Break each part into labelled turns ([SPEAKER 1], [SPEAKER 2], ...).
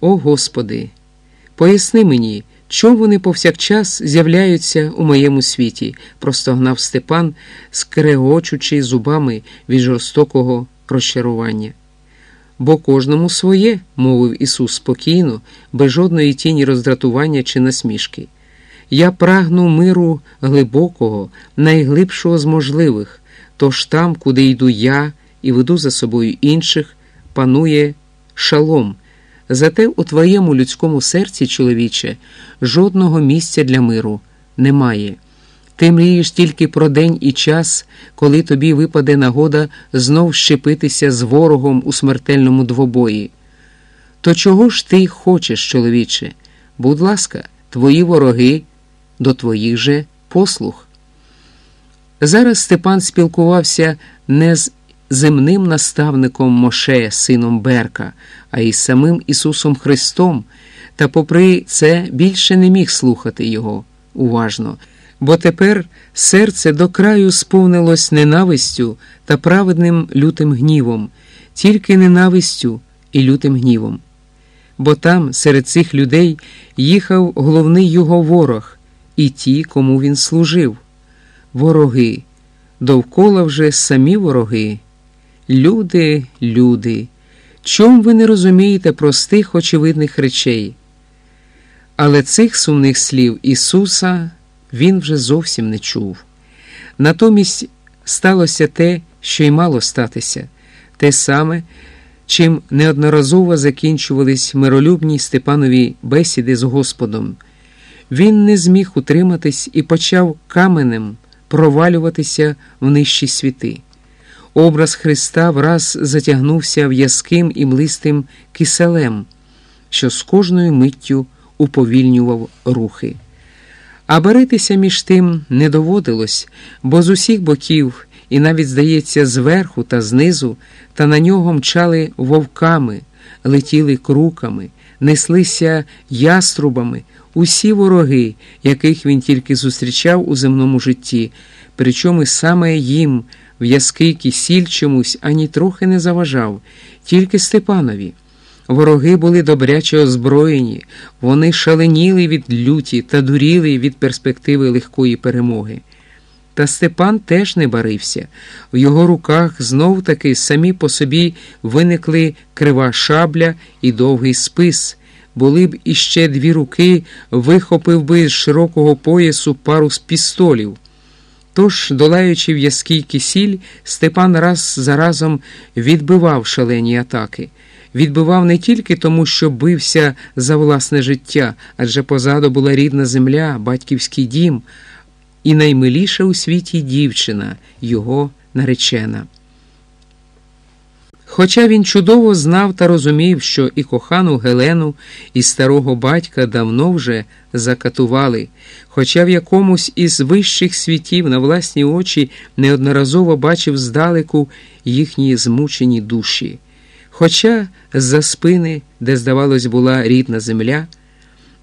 [SPEAKER 1] О Господи, поясни мені, чому вони повсякчас з'являються у моєму світі, простогнав Степан, скрегочучи зубами від жорстокого розчарування. Бо кожному своє, мовив Ісус спокійно, без жодної тіні роздратування чи насмішки. Я прагну миру глибокого, найглибшого з можливих, тож там, куди йду я і веду за собою інших, панує шалом. Зате у твоєму людському серці, чоловіче, жодного місця для миру немає. Ти мрієш тільки про день і час, коли тобі випаде нагода знов щепитися з ворогом у смертельному двобої. То чого ж ти хочеш, чоловіче? Будь ласка, твої вороги до твоїх же послуг. Зараз Степан спілкувався не з земним наставником Моше, сином Берка, а із самим Ісусом Христом, та, попри це, більше не міг слухати його уважно, бо тепер серце до краю сповнилось ненавистю та праведним лютим гнівом, тільки ненавистю і лютим гнівом. Бо там, серед цих людей, їхав головний його ворог і ті, кому він служив. Вороги, довкола вже самі вороги. Люди, люди, чом ви не розумієте простих очевидних речей? Але цих сумних слів Ісуса він вже зовсім не чув. Натомість сталося те, що й мало статися, те саме, чим неодноразово закінчувались миролюбні Степанові бесіди з Господом. Він не зміг утриматись і почав каменем провалюватися в нижчі світи. Образ Христа враз затягнувся в'язким і млистим киселем, що з кожною миттю уповільнював рухи. А баритися між тим не доводилось, бо з усіх боків, і навіть, здається, зверху та знизу, та на нього мчали вовками, летіли круками, неслися яструбами усі вороги, яких він тільки зустрічав у земному житті, причому саме їм в'язкий кисіль чомусь ані трохи не заважав, тільки Степанові. Вороги були добряче озброєні, вони шаленіли від люті та дуріли від перспективи легкої перемоги. Та Степан теж не барився. В його руках знов таки самі по собі виникли крива шабля і довгий спис. Були б іще дві руки, вихопив би з широкого поясу пару з пістолів. Тож, долаючи в'язкий кисіль, Степан раз за разом відбивав шалені атаки. Відбивав не тільки тому, що бився за власне життя, адже позаду була рідна земля, батьківський дім, і наймиліша у світі дівчина, його наречена. Хоча він чудово знав та розумів, що і кохану Гелену, і старого батька давно вже закатували, хоча в якомусь із вищих світів на власні очі неодноразово бачив здалеку їхні змучені душі. Хоча з-за спини, де, здавалось, була рідна земля,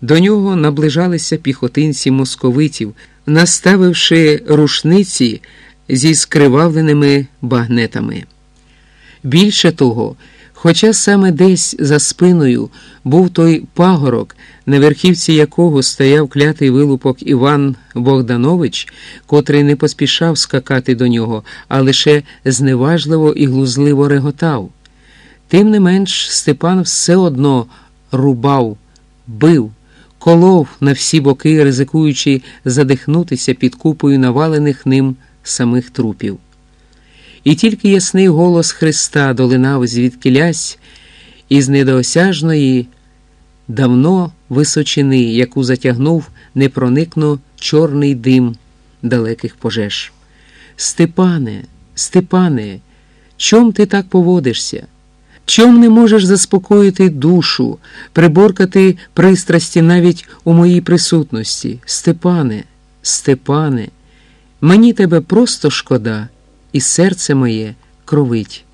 [SPEAKER 1] до нього наближалися піхотинці московитів, наставивши рушниці зі скривавленими багнетами. Більше того, хоча саме десь за спиною був той пагорок, на верхівці якого стояв клятий вилупок Іван Богданович, котрий не поспішав скакати до нього, а лише зневажливо і глузливо реготав. Тим не менш, Степан все одно рубав, бив, колов на всі боки, ризикуючи задихнутися під купою навалених ним самих трупів. І тільки ясний голос Христа долинав звідкилясь із недоосяжної, давно височини, яку затягнув непроникно чорний дим далеких пожеж. Степане, Степане, чом ти так поводишся? Чом не можеш заспокоїти душу, приборкати пристрасті навіть у моїй присутності? Степане, Степане, мені тебе просто шкода і серце моє кровить.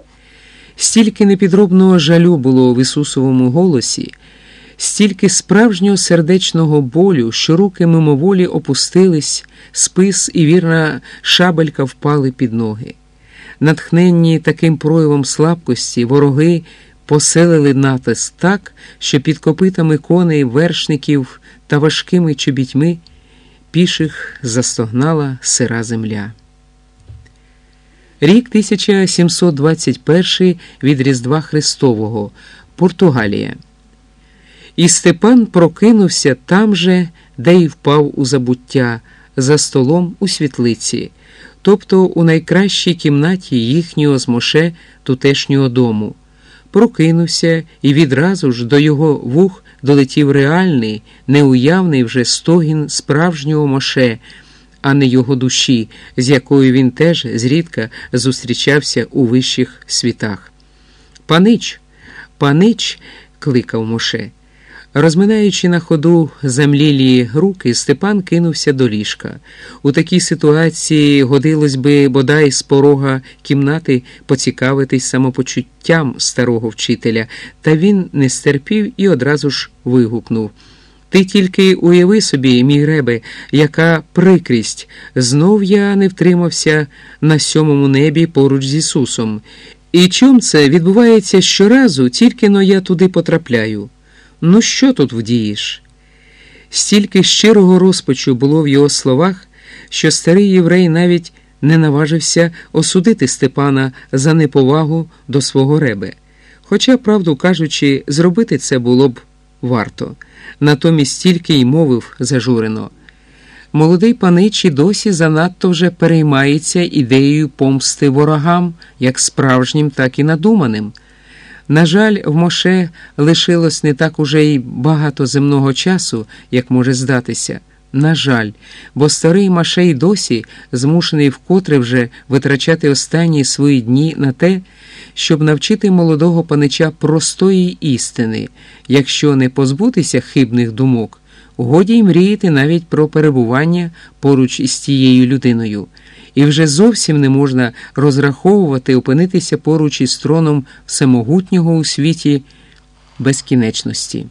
[SPEAKER 1] Стільки непідробного жалю було в Ісусовому голосі, стільки справжнього сердечного болю, що руки мимоволі опустились, спис і вірна шабелька впали під ноги. Натхненні таким проявом слабкості, вороги посилили натиск так, що під копитами коней, вершників та важкими чобітьми піших застогнала сира земля. Рік 1721 від Різдва Христового, Португалія. І Степан прокинувся там же, де й впав у забуття, за столом у світлиці, тобто у найкращій кімнаті їхнього з Моше тутешнього дому. Прокинувся і відразу ж до його вух долетів реальний, неуявний вже стогін справжнього Моше, а не його душі, з якою він теж зрідка зустрічався у вищих світах. Панич, панич, кликав Моше. Розминаючи на ходу замлілі руки, Степан кинувся до ліжка. У такій ситуації годилось би бодай з порога кімнати поцікавитись самопочуттям старого вчителя, та він не стерпів і одразу ж вигукнув. Ти тільки уяви собі, мій ребе, яка прикрість. Знов я не втримався на сьомому небі поруч з Ісусом. І чом це відбувається щоразу, тільки но я туди потрапляю. Ну, що тут вдієш? Стільки щирого розпачу було в його словах, що старий єврей навіть не наважився осудити Степана за неповагу до свого ребе. Хоча, правду кажучи, зробити це було б варто. Натомість тільки й мовив зажурено. Молодий панич і досі занадто вже переймається ідеєю помсти ворогам, як справжнім, так і надуманим. На жаль, в Моше лишилось не так уже й багато земного часу, як може здатися. На жаль, бо старий Машей досі змушений вкотре вже витрачати останні свої дні на те, щоб навчити молодого панича простої істини, якщо не позбутися хибних думок, годі й мріяти навіть про перебування поруч із тією людиною і вже зовсім не можна розраховувати опинитися поруч із троном всемогутнього у світі безкінечності.